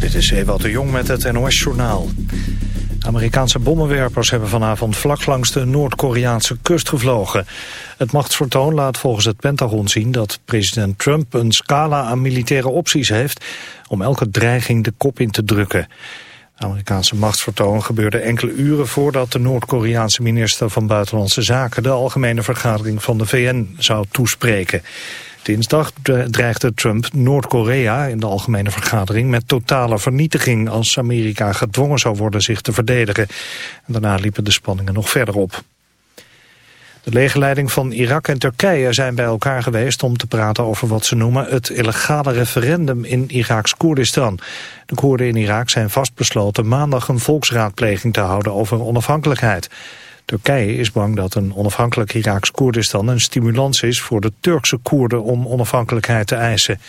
Dit is Ewout de Jong met het NOS-journaal. Amerikaanse bommenwerpers hebben vanavond vlak langs de Noord-Koreaanse kust gevlogen. Het machtsvertoon laat volgens het Pentagon zien dat president Trump een scala aan militaire opties heeft om elke dreiging de kop in te drukken. Amerikaanse machtsvertoon gebeurde enkele uren voordat de Noord-Koreaanse minister van Buitenlandse Zaken de algemene vergadering van de VN zou toespreken. Dinsdag dreigde Trump Noord-Korea in de algemene vergadering met totale vernietiging als Amerika gedwongen zou worden zich te verdedigen. En daarna liepen de spanningen nog verder op. De legerleiding van Irak en Turkije zijn bij elkaar geweest om te praten over wat ze noemen het illegale referendum in Iraks Koerdistan. De Koerden in Irak zijn vastbesloten maandag een volksraadpleging te houden over onafhankelijkheid. Turkije is bang dat een onafhankelijk Iraaks Koerdistan een stimulans is voor de Turkse Koerden om onafhankelijkheid te eisen.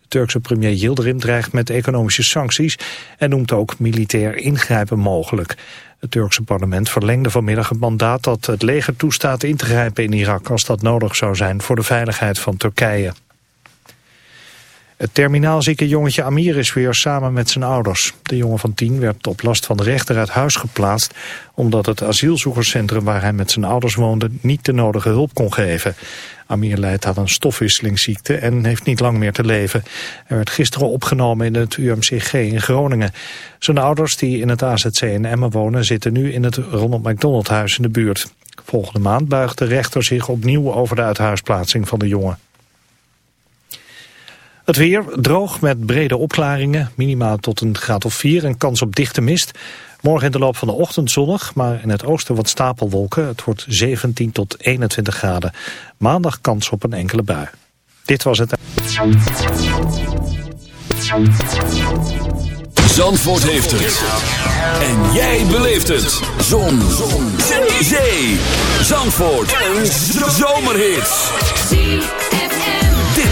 De Turkse premier Yildirim dreigt met economische sancties en noemt ook militair ingrijpen mogelijk. Het Turkse parlement verlengde vanmiddag het mandaat dat het leger toestaat in te grijpen in Irak als dat nodig zou zijn voor de veiligheid van Turkije. Het terminaalzieke jongetje Amir is weer samen met zijn ouders. De jongen van tien werd op last van de rechter uit huis geplaatst... omdat het asielzoekerscentrum waar hij met zijn ouders woonde... niet de nodige hulp kon geven. Amir leidt aan een stofwisselingsziekte en heeft niet lang meer te leven. Hij werd gisteren opgenomen in het UMCG in Groningen. Zijn ouders, die in het AZC in Emmen wonen... zitten nu in het Ronald McDonald Huis in de buurt. Volgende maand buigt de rechter zich opnieuw over de uithuisplaatsing van de jongen. Het weer droog met brede opklaringen, minimaal tot een graad of 4 en kans op dichte mist. Morgen in de loop van de ochtend zonnig, maar in het oosten wat stapelwolken. Het wordt 17 tot 21 graden. Maandag kans op een enkele bui. Dit was het. Zandvoort heeft het. En jij beleeft het. Zon. Zon. Zee. Zandvoort. Een zomerhit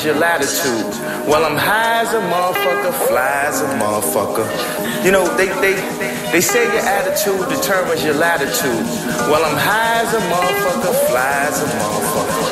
Your latitude. Well, I'm high as a motherfucker, fly as a motherfucker. You know, they, they, they say your attitude determines your latitude. Well, I'm high as a motherfucker, fly as a motherfucker.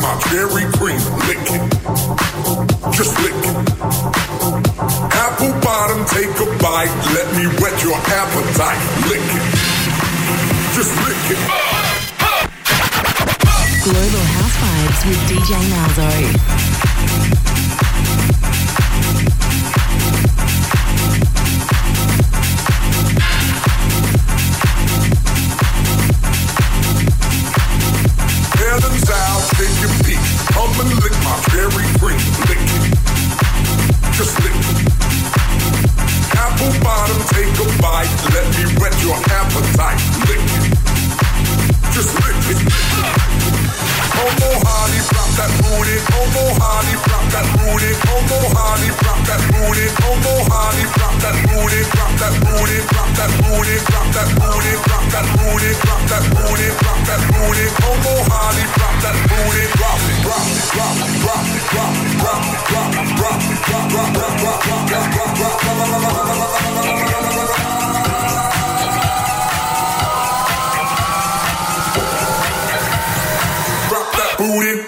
My cherry cream. Lick it. Just lick it. Apple bottom, take a bite. Let me whet your appetite. Lick it. Just lick it. Global House Vibes with DJ Malzo. Let me whet your appetite. Lick it. Just lick it. Homo honey, drop that booty. Homo honey, drop that booty. Homo honey, drop that booty. Homo honey, drop that booty. Drop that booty. Drop that booty. Drop that booty. Drop that booty. Drop that booty. Drop that booty. Homo honey, drop that booty. Drop it. Drop it. Drop it. Drop it. Drop it. Drop it. Drop it. Drop it. Drop it. Drop it. Drop it. Drop it. Drop it. Drop that booty. Now drop booty.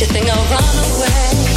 you think I'll run away?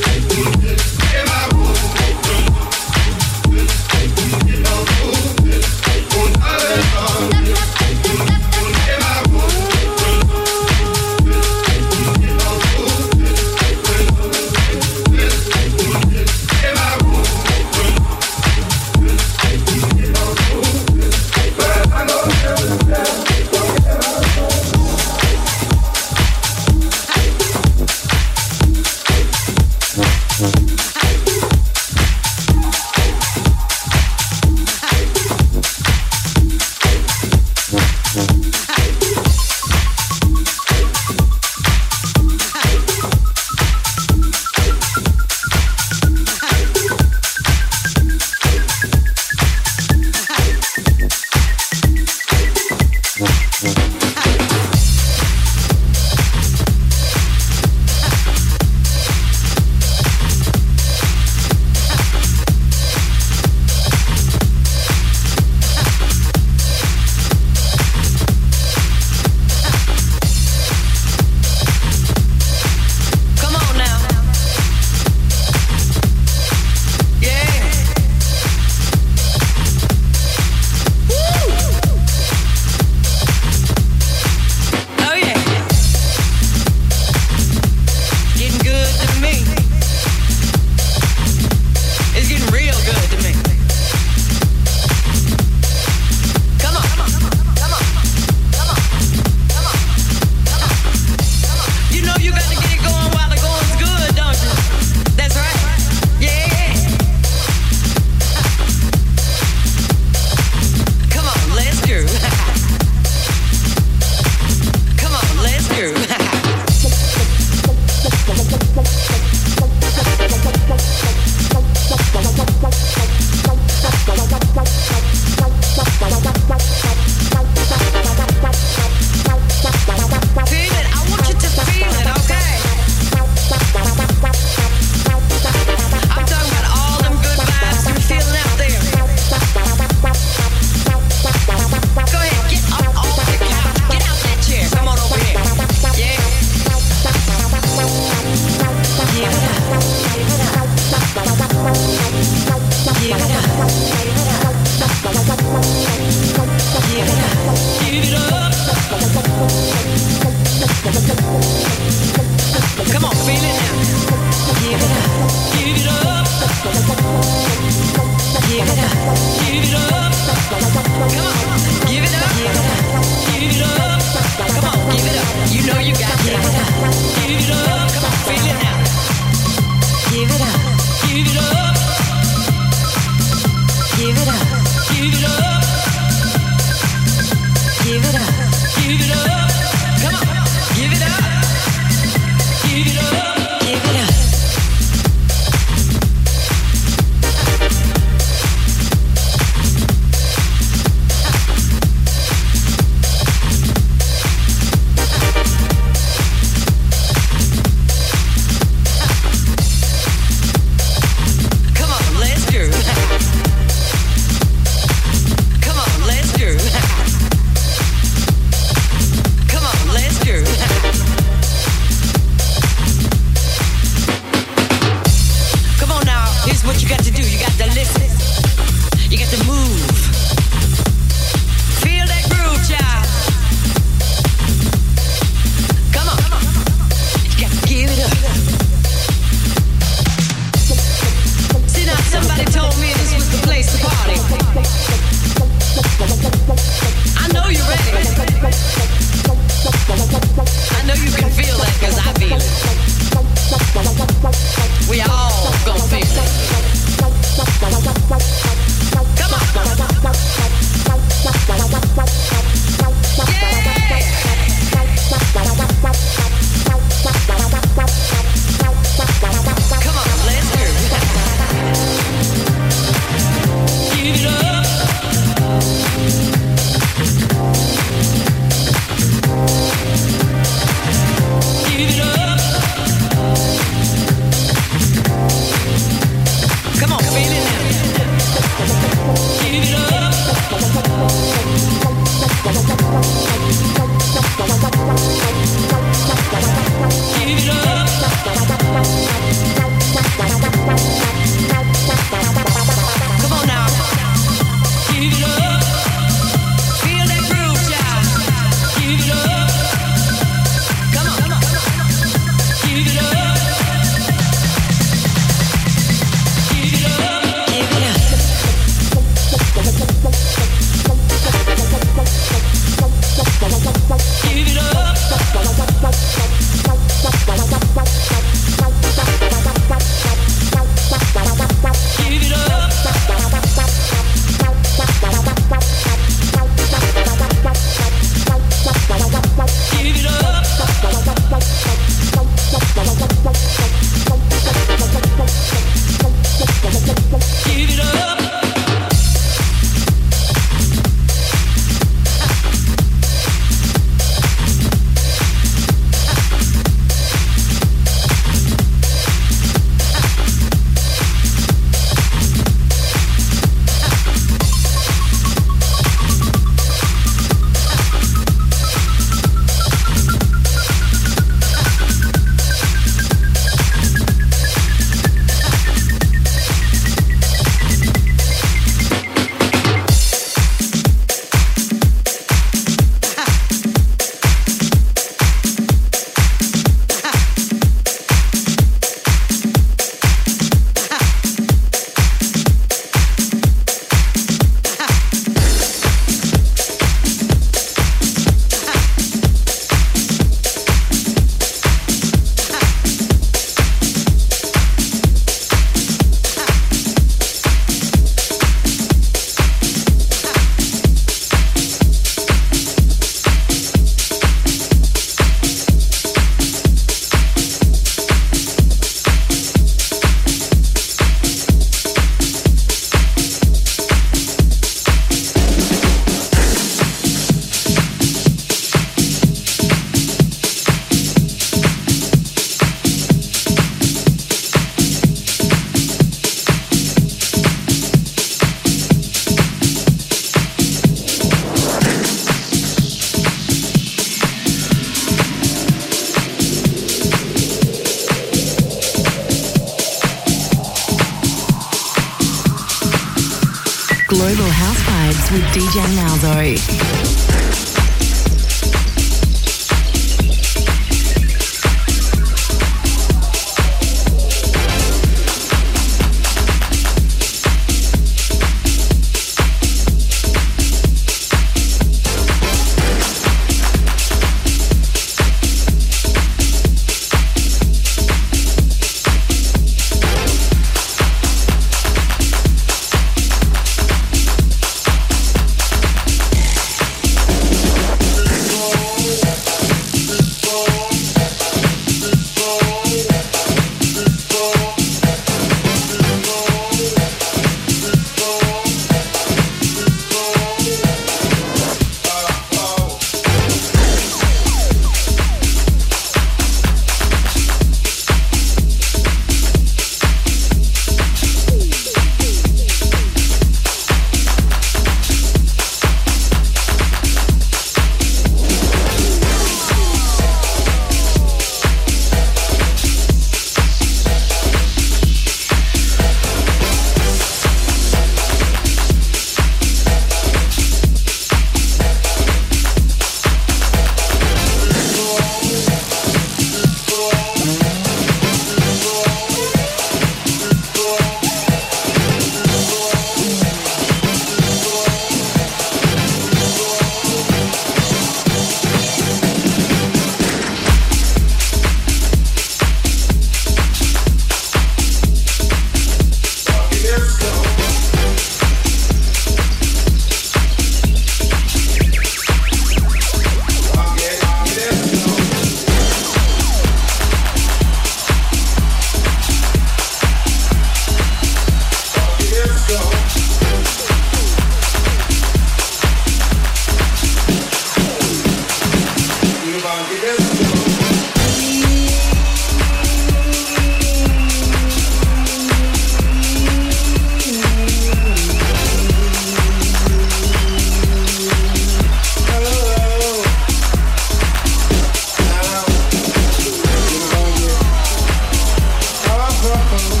something,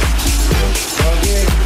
forgive.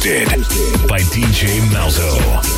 hosted by DJ Malzo.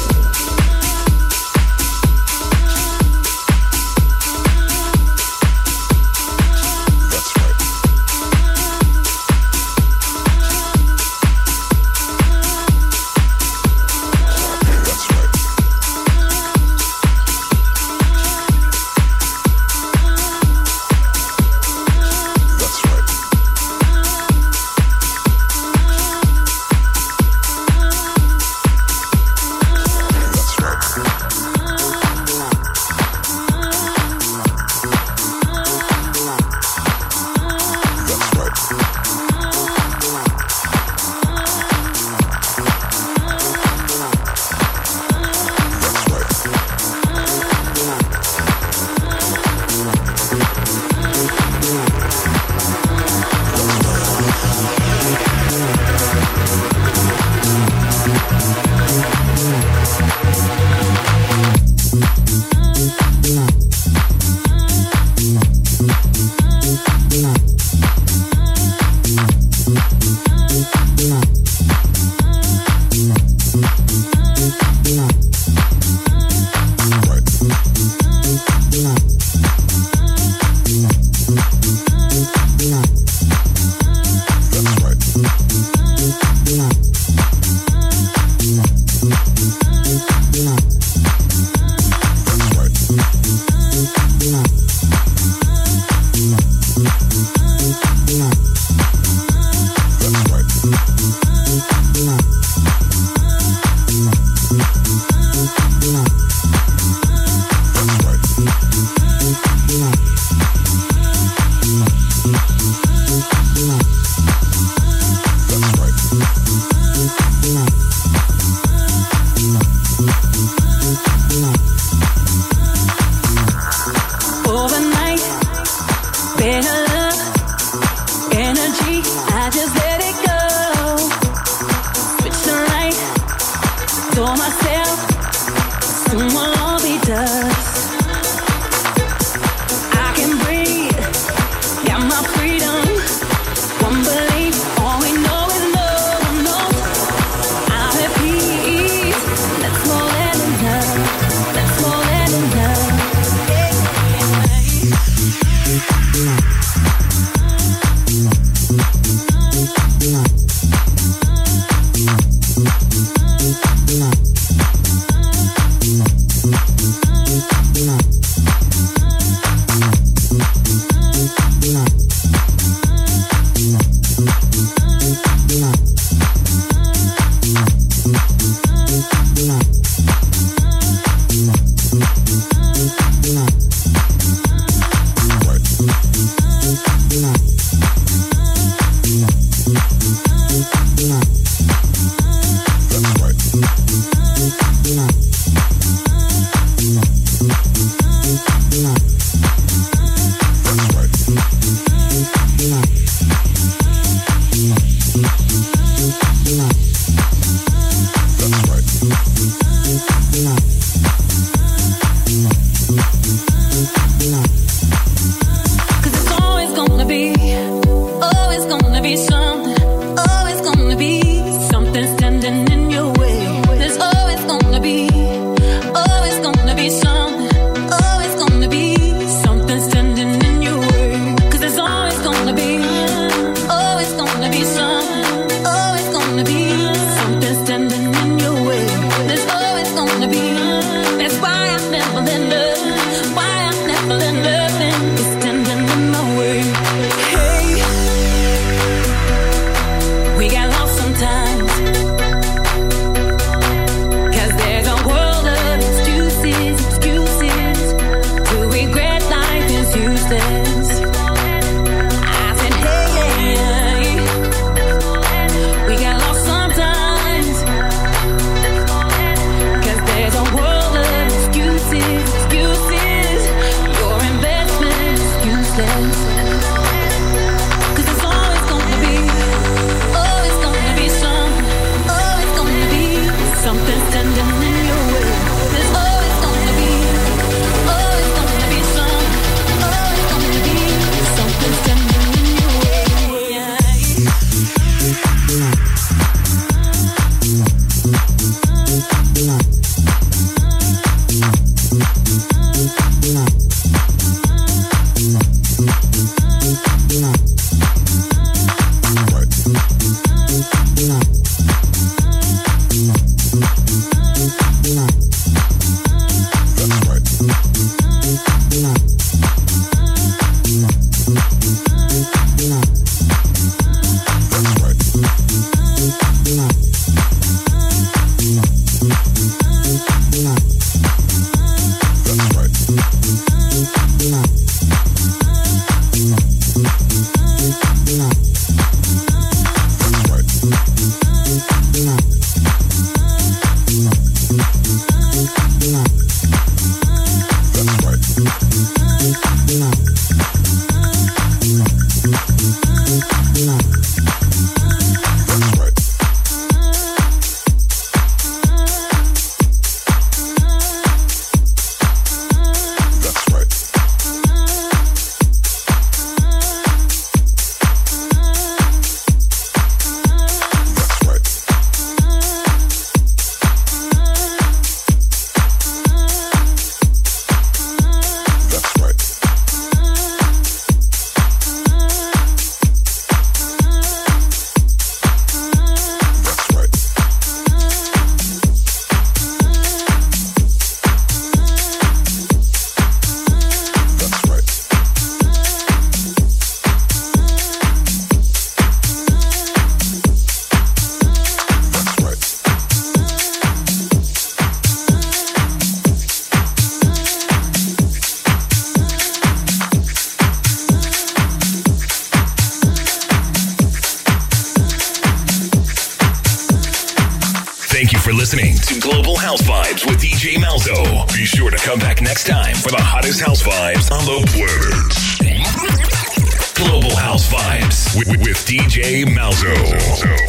House Vibes with, with DJ Malzo.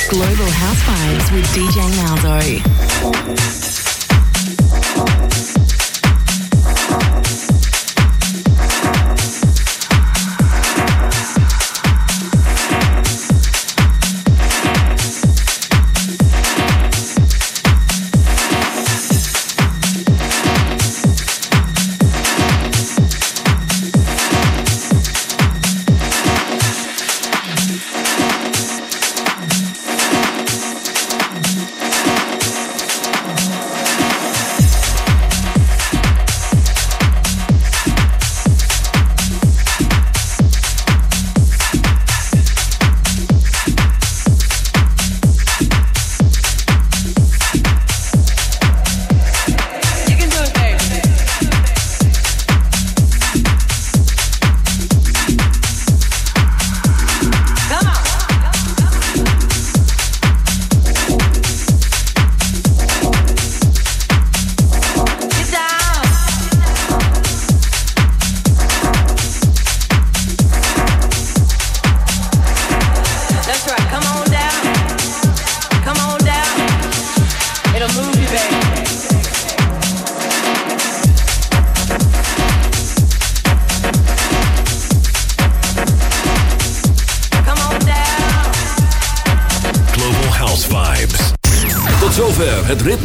Global House Vibes with DJ Malzo.